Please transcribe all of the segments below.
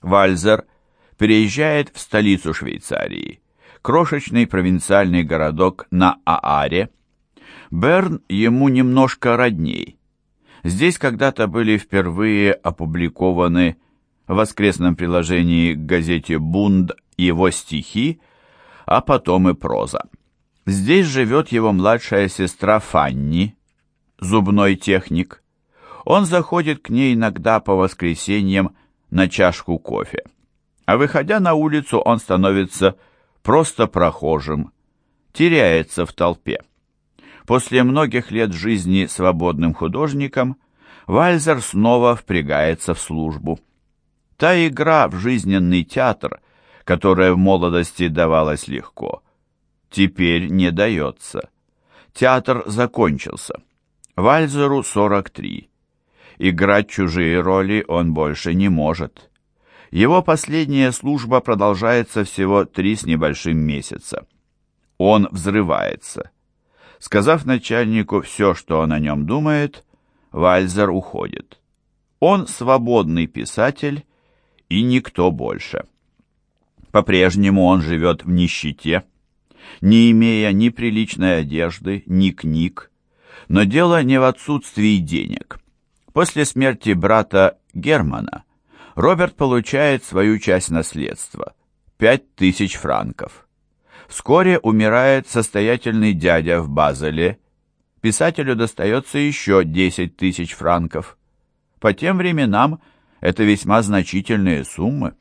Вальзер переезжает в столицу Швейцарии, крошечный провинциальный городок на Ааре. Берн ему немножко родней. Здесь когда-то были впервые опубликованы в воскресном приложении к газете «Бунд» его стихи, а потом и проза. Здесь живет его младшая сестра Фанни, зубной техник. Он заходит к ней иногда по воскресеньям на чашку кофе. А выходя на улицу, он становится просто прохожим, теряется в толпе. После многих лет жизни свободным художником Вальзер снова впрягается в службу. Та игра в жизненный театр, которая в молодости давалась легко, теперь не дается. Театр закончился. Вальзеру 43. Играть чужие роли он больше не может. Его последняя служба продолжается всего три с небольшим месяца. Он взрывается. Сказав начальнику все, что он о нем думает, Вальзер уходит. Он свободный писатель и никто больше. По-прежнему он живет в нищете, не имея ни приличной одежды, ни книг, но дело не в отсутствии денег. После смерти брата Германа Роберт получает свою часть наследства – пять тысяч франков. Вскоре умирает состоятельный дядя в Базеле. Писателю достается еще 10 тысяч франков. По тем временам это весьма значительные суммы.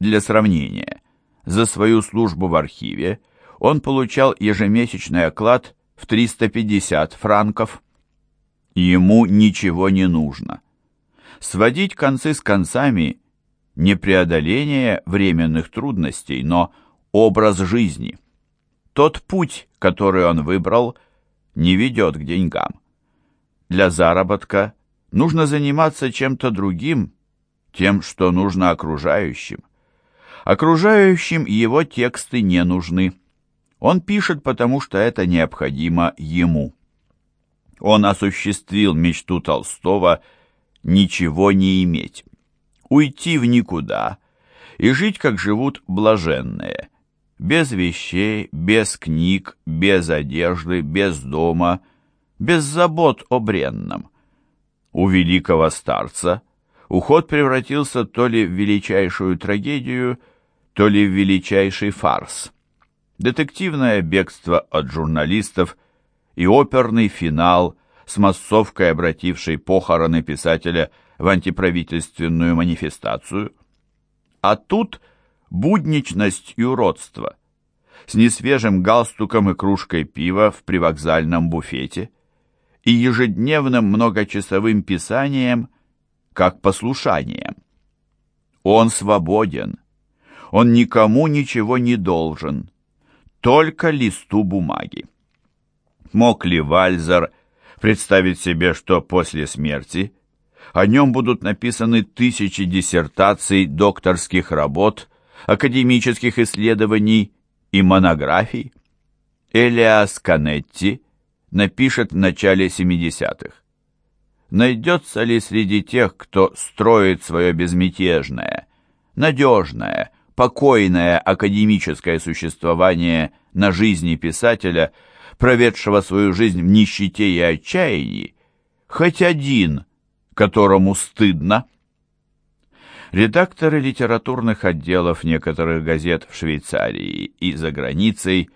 Для сравнения, за свою службу в архиве он получал ежемесячный оклад в 350 франков. Ему ничего не нужно. Сводить концы с концами – не преодоление временных трудностей, но образ жизни. Тот путь, который он выбрал, не ведет к деньгам. Для заработка нужно заниматься чем-то другим, тем, что нужно окружающим. Окружающим его тексты не нужны. Он пишет, потому что это необходимо ему. Он осуществил мечту Толстого ничего не иметь, уйти в никуда и жить, как живут блаженные, без вещей, без книг, без одежды, без дома, без забот о бренном. У великого старца уход превратился то ли в величайшую трагедию, то ли в величайший фарс детективное бегство от журналистов и оперный финал с массовкой, обратившей похороны писателя в антиправительственную манифестацию. А тут будничность и уродство. С несвежим галстуком и кружкой пива в привокзальном буфете и ежедневным многочасовым писанием, как послушанием. Он свободен. Он никому ничего не должен только листу бумаги. Мог ли Вальзер представить себе, что после смерти о нем будут написаны тысячи диссертаций, докторских работ, академических исследований и монографий? Элиас Канетти напишет в начале 70-х. Найдется ли среди тех, кто строит свое безмятежное, надежное, покойное академическое существование на жизни писателя, проведшего свою жизнь в нищете и отчаянии, хоть один, которому стыдно. Редакторы литературных отделов некоторых газет в Швейцарии и за границей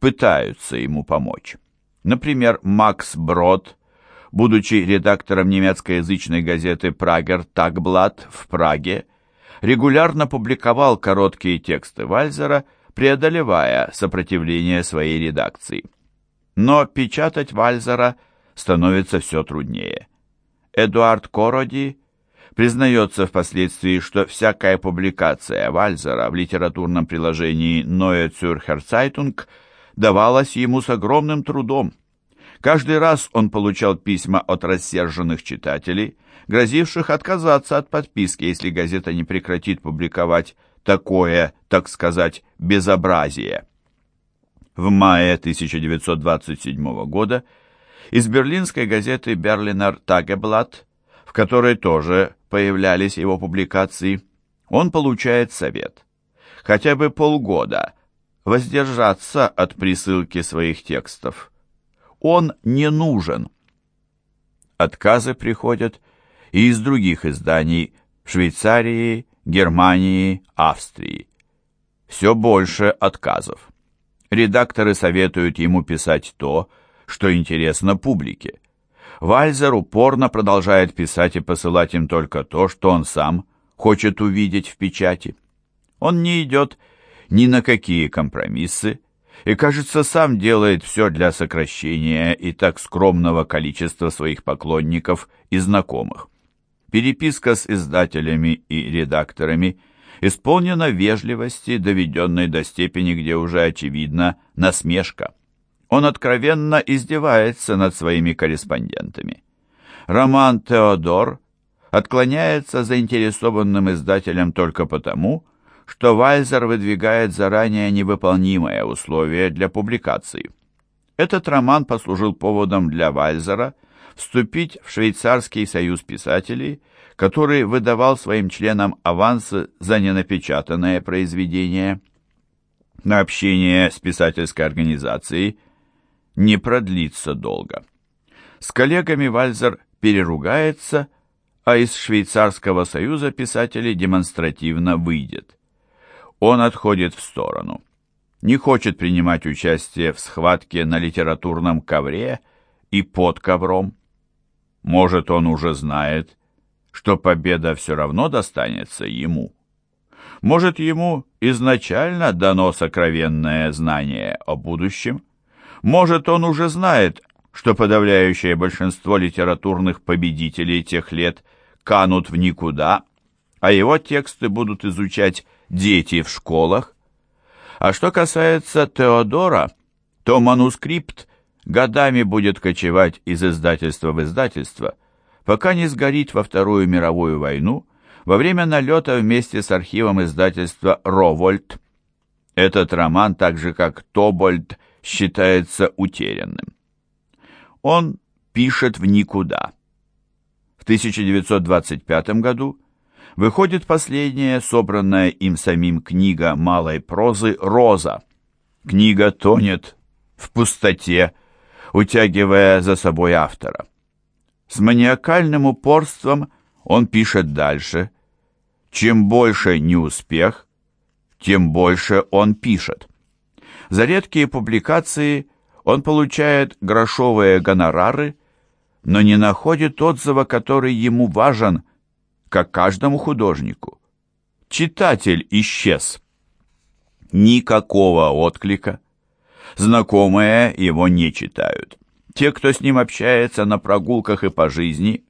пытаются ему помочь. Например, Макс Брод, будучи редактором немецкоязычной газеты «Прагер Тагблат» в Праге, регулярно публиковал короткие тексты Вальзера, преодолевая сопротивление своей редакции. Но печатать Вальзера становится все труднее. Эдуард Короди признается впоследствии, что всякая публикация Вальзера в литературном приложении Neue Zürcher Zeitung давалась ему с огромным трудом. Каждый раз он получал письма от рассерженных читателей, грозивших отказаться от подписки, если газета не прекратит публиковать такое, так сказать, безобразие. В мае 1927 года из берлинской газеты «Берлинер Тагеблат», в которой тоже появлялись его публикации, он получает совет. Хотя бы полгода воздержаться от присылки своих текстов. Он не нужен. Отказы приходят и из других изданий в Швейцарии, Германии, Австрии. Все больше отказов. Редакторы советуют ему писать то, что интересно публике. Вальзер упорно продолжает писать и посылать им только то, что он сам хочет увидеть в печати. Он не идет ни на какие компромиссы и, кажется, сам делает все для сокращения и так скромного количества своих поклонников и знакомых. Переписка с издателями и редакторами исполнена вежливости, доведенной до степени, где уже очевидна насмешка. Он откровенно издевается над своими корреспондентами. Роман «Теодор» отклоняется заинтересованным издателем только потому, что Вальзер выдвигает заранее невыполнимое условие для публикации. Этот роман послужил поводом для Вальзера вступить в Швейцарский союз писателей, который выдавал своим членам авансы за ненапечатанное произведение. На общение с писательской организацией не продлится долго. С коллегами Вальзер переругается, а из Швейцарского союза писателей демонстративно выйдет он отходит в сторону. Не хочет принимать участие в схватке на литературном ковре и под ковром. Может, он уже знает, что победа все равно достанется ему. Может, ему изначально дано сокровенное знание о будущем. Может, он уже знает, что подавляющее большинство литературных победителей тех лет канут в никуда, а его тексты будут изучать дети в школах. А что касается Теодора, то манускрипт годами будет кочевать из издательства в издательство, пока не сгорит во Вторую мировую войну во время налета вместе с архивом издательства «Ровольт». Этот роман, так же как «Тобольд», считается утерянным. Он пишет в никуда. В 1925 году выходит последняя, собранная им самим книга малой прозы «Роза». Книга тонет в пустоте, утягивая за собой автора. С маниакальным упорством он пишет дальше. Чем больше неуспех, тем больше он пишет. За редкие публикации он получает грошовые гонорары, но не находит отзыва, который ему важен – как каждому художнику. Читатель исчез. Никакого отклика. Знакомые его не читают. Те, кто с ним общается на прогулках и по жизни,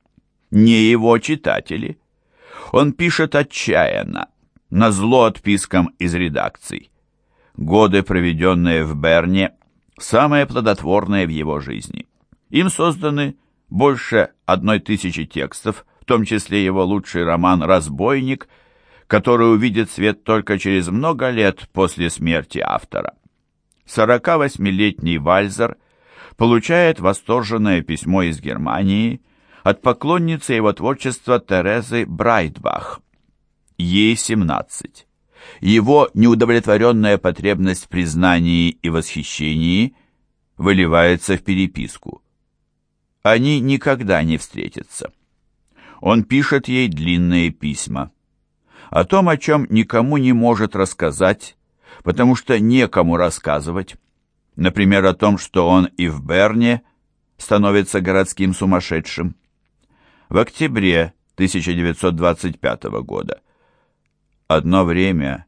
не его читатели. Он пишет отчаянно, на зло отпискам из редакций. Годы, проведенные в Берне, самые плодотворные в его жизни. Им созданы больше одной тысячи текстов, том числе его лучший роман «Разбойник», который увидит свет только через много лет после смерти автора. 48-летний Вальзер получает восторженное письмо из Германии от поклонницы его творчества Терезы Брайтбах. Ей 17. Его неудовлетворенная потребность в признании и восхищении выливается в переписку. Они никогда не встретятся он пишет ей длинные письма. О том, о чем никому не может рассказать, потому что некому рассказывать. Например, о том, что он и в Берне становится городским сумасшедшим. В октябре 1925 года. Одно время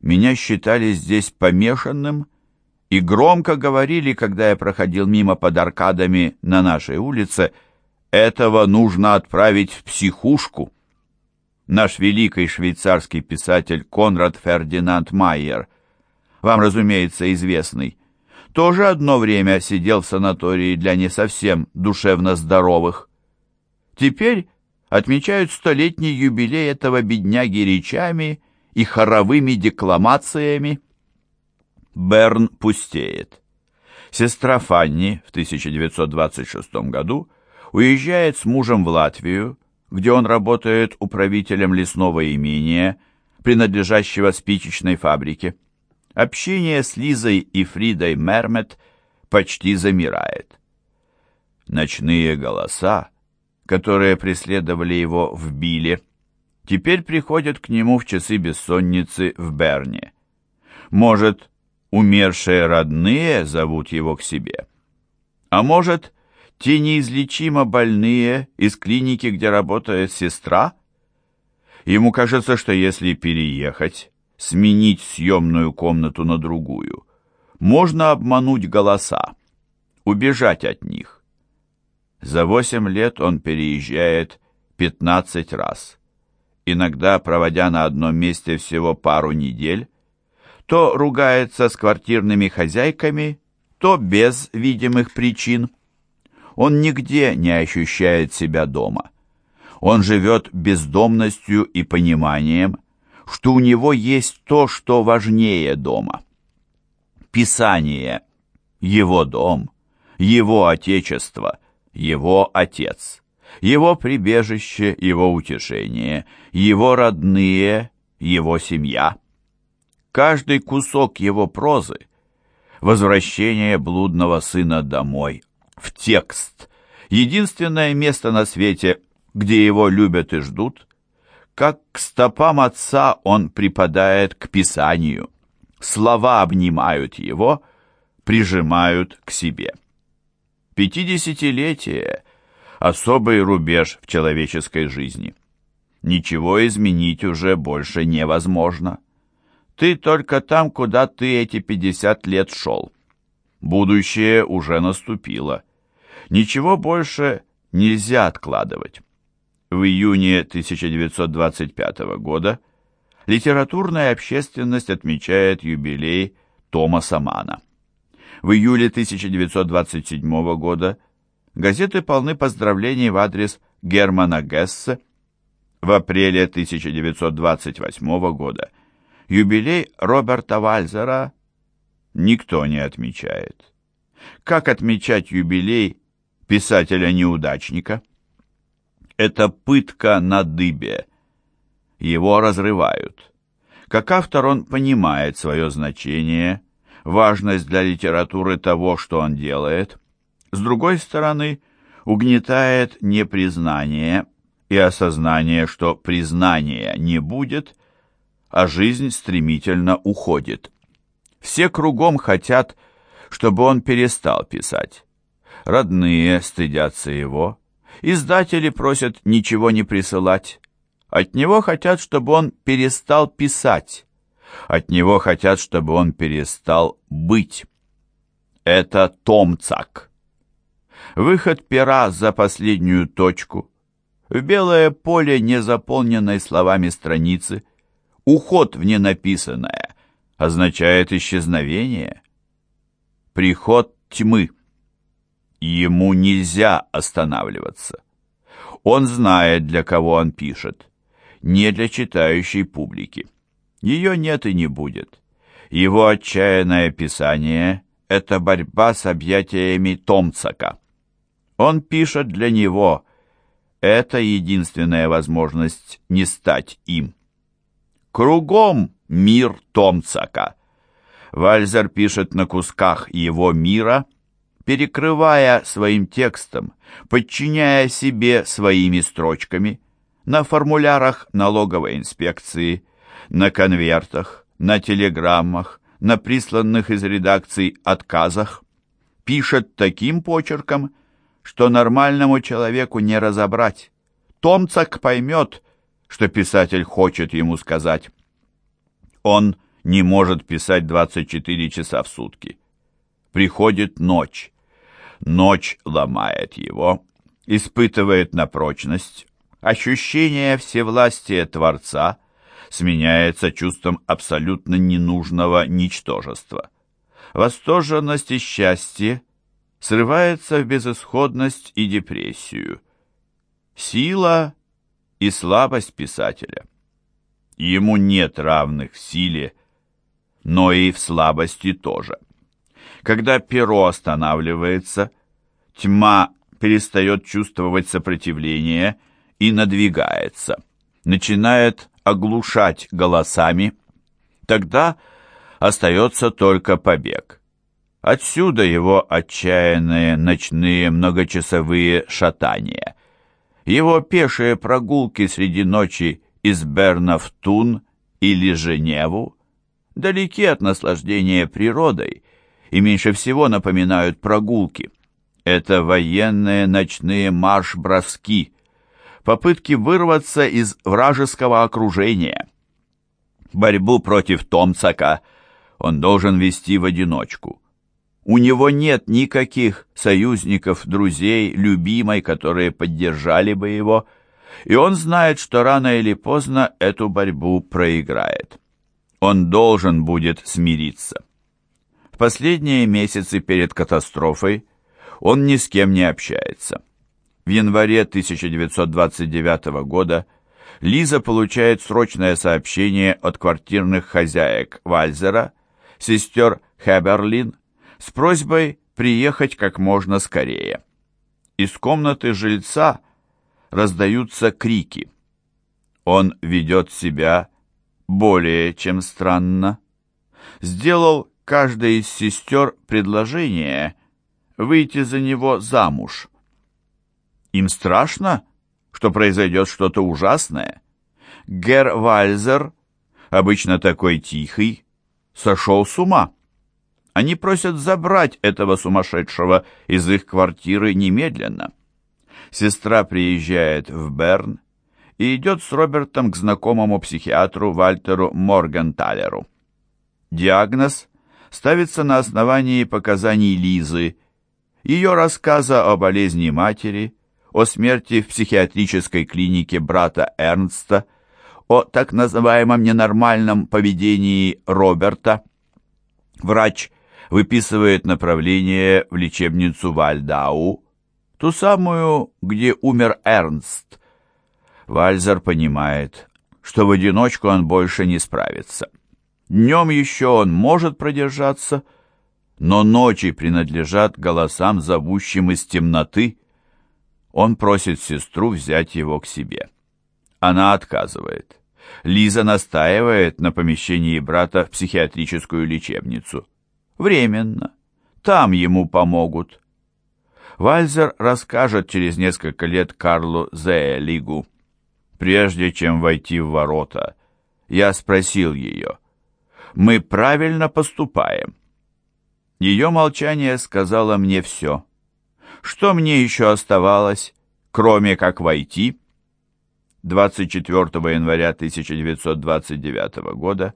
меня считали здесь помешанным и громко говорили, когда я проходил мимо под аркадами на нашей улице – этого нужно отправить в психушку. Наш великий швейцарский писатель Конрад Фердинанд Майер, вам, разумеется, известный, тоже одно время сидел в санатории для не совсем душевно здоровых. Теперь отмечают столетний юбилей этого бедняги речами и хоровыми декламациями. Берн пустеет. Сестра Фанни в 1926 году уезжает с мужем в Латвию, где он работает управителем лесного имения, принадлежащего спичечной фабрике. Общение с Лизой и Фридой Мермет почти замирает. Ночные голоса, которые преследовали его в Биле, теперь приходят к нему в часы бессонницы в Берне. Может, умершие родные зовут его к себе? А может, те неизлечимо больные из клиники, где работает сестра? Ему кажется, что если переехать, сменить съемную комнату на другую, можно обмануть голоса, убежать от них. За восемь лет он переезжает пятнадцать раз, иногда проводя на одном месте всего пару недель, то ругается с квартирными хозяйками, то без видимых причин. Он нигде не ощущает себя дома. Он живет бездомностью и пониманием, что у него есть то, что важнее дома. Писание – его дом, его отечество, его отец, его прибежище, его утешение, его родные, его семья – Каждый кусок его прозы — возвращение блудного сына домой, в текст, единственное место на свете, где его любят и ждут, как к стопам отца он припадает к писанию. Слова обнимают его, прижимают к себе. Пятидесятилетие — особый рубеж в человеческой жизни. Ничего изменить уже больше невозможно. Ты только там, куда ты эти 50 лет шел. Будущее уже наступило. Ничего больше нельзя откладывать. В июне 1925 года литературная общественность отмечает юбилей Томаса Мана. В июле 1927 года газеты полны поздравлений в адрес Германа Гессе. В апреле 1928 года – Юбилей Роберта Вальзера никто не отмечает. Как отмечать юбилей писателя-неудачника? Это пытка на дыбе. Его разрывают. Как автор он понимает свое значение, важность для литературы того, что он делает. С другой стороны, угнетает непризнание и осознание, что признания не будет – а жизнь стремительно уходит. Все кругом хотят, чтобы он перестал писать. Родные стыдятся его, издатели просят ничего не присылать. От него хотят, чтобы он перестал писать. От него хотят, чтобы он перестал быть. Это Томцак. Выход пера за последнюю точку. В белое поле незаполненной словами страницы – Уход в ненаписанное означает исчезновение. Приход тьмы. Ему нельзя останавливаться. Он знает, для кого он пишет. Не для читающей публики. Ее нет и не будет. Его отчаянное писание — это борьба с объятиями Томцака. Он пишет для него. Это единственная возможность не стать им. Кругом мир Томцака. Вальзер пишет на кусках его мира, перекрывая своим текстом, подчиняя себе своими строчками, на формулярах налоговой инспекции, на конвертах, на телеграммах, на присланных из редакций отказах, пишет таким почерком, что нормальному человеку не разобрать. Томцак поймет, что писатель хочет ему сказать. Он не может писать 24 часа в сутки. Приходит ночь. Ночь ломает его, испытывает на прочность. Ощущение всевластия Творца сменяется чувством абсолютно ненужного ничтожества. Восторженность и счастье срывается в безысходность и депрессию. Сила и слабость писателя. Ему нет равных в силе, но и в слабости тоже. Когда перо останавливается, тьма перестает чувствовать сопротивление и надвигается, начинает оглушать голосами, тогда остается только побег. Отсюда его отчаянные ночные многочасовые шатания, его пешие прогулки среди ночи из Берна в Тун или Женеву, далеки от наслаждения природой и меньше всего напоминают прогулки. Это военные ночные марш-броски, попытки вырваться из вражеского окружения. Борьбу против Томцака он должен вести в одиночку. У него нет никаких союзников, друзей, любимой, которые поддержали бы его, и он знает, что рано или поздно эту борьбу проиграет. Он должен будет смириться. В последние месяцы перед катастрофой он ни с кем не общается. В январе 1929 года Лиза получает срочное сообщение от квартирных хозяек Вальзера, сестер Хеберлин, с просьбой приехать как можно скорее. Из комнаты жильца раздаются крики. Он ведет себя более чем странно. Сделал каждой из сестер предложение выйти за него замуж. Им страшно, что произойдет что-то ужасное. Гер Вальзер, обычно такой тихий, сошел с ума. Они просят забрать этого сумасшедшего из их квартиры немедленно. Сестра приезжает в Берн и идет с Робертом к знакомому психиатру Вальтеру Моргенталеру. Диагноз ставится на основании показаний Лизы, ее рассказа о болезни матери, о смерти в психиатрической клинике брата Эрнста, о так называемом ненормальном поведении Роберта. Врач выписывает направление в лечебницу Вальдау, ту самую, где умер Эрнст. Вальзер понимает, что в одиночку он больше не справится. Днем еще он может продержаться, но ночи принадлежат голосам, зовущим из темноты. Он просит сестру взять его к себе. Она отказывает. Лиза настаивает на помещении брата в психиатрическую лечебницу. Временно. Там ему помогут. Вальзер расскажет через несколько лет Карлу Зеэлигу. Прежде чем войти в ворота, я спросил ее, «Мы правильно поступаем?» Ее молчание сказала мне все. Что мне еще оставалось, кроме как войти? 24 января 1929 года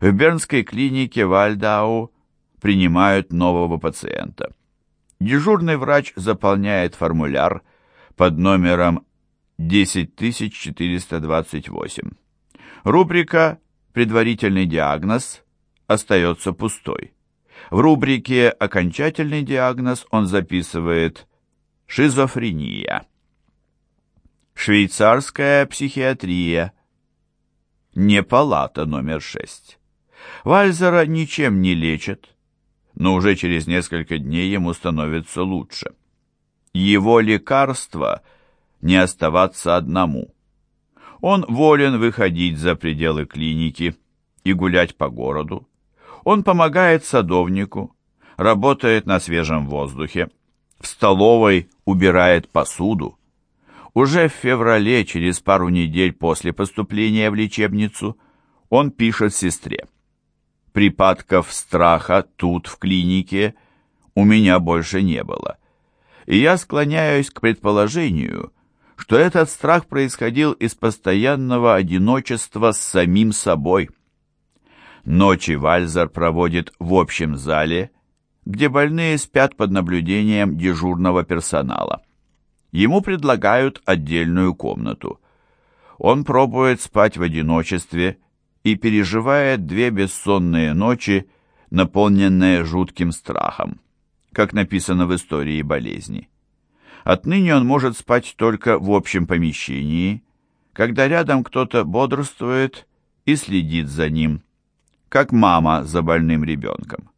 в Бернской клинике Вальдау принимают нового пациента. Дежурный врач заполняет формуляр под номером 10428. Рубрика «Предварительный диагноз» остается пустой. В рубрике «Окончательный диагноз» он записывает «Шизофрения». Швейцарская психиатрия. Не палата номер 6. Вальзера ничем не лечат, но уже через несколько дней ему становится лучше. Его лекарство – не оставаться одному. Он волен выходить за пределы клиники и гулять по городу. Он помогает садовнику, работает на свежем воздухе, в столовой убирает посуду. Уже в феврале, через пару недель после поступления в лечебницу, он пишет сестре. Припадков страха тут, в клинике, у меня больше не было. И я склоняюсь к предположению, что этот страх происходил из постоянного одиночества с самим собой. Ночи Вальзер проводит в общем зале, где больные спят под наблюдением дежурного персонала. Ему предлагают отдельную комнату. Он пробует спать в одиночестве и переживает две бессонные ночи, наполненные жутким страхом, как написано в истории болезни. Отныне он может спать только в общем помещении, когда рядом кто-то бодрствует и следит за ним, как мама за больным ребенком.